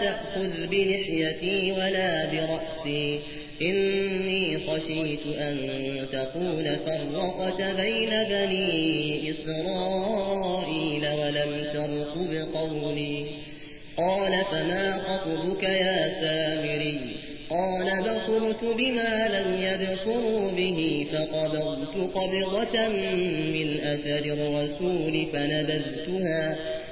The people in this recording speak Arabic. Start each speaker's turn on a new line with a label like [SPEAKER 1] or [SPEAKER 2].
[SPEAKER 1] تأخذ بلحيتي ولا برأسي. إني خشيت أن تقول فرقت بين بني إسرائيل ولم ترقب قولي. قال فما خطبك يا سامري؟ قال بصرت بما لم يبصروا به فقبضت قبضة من أثر الرسول فنبذتها.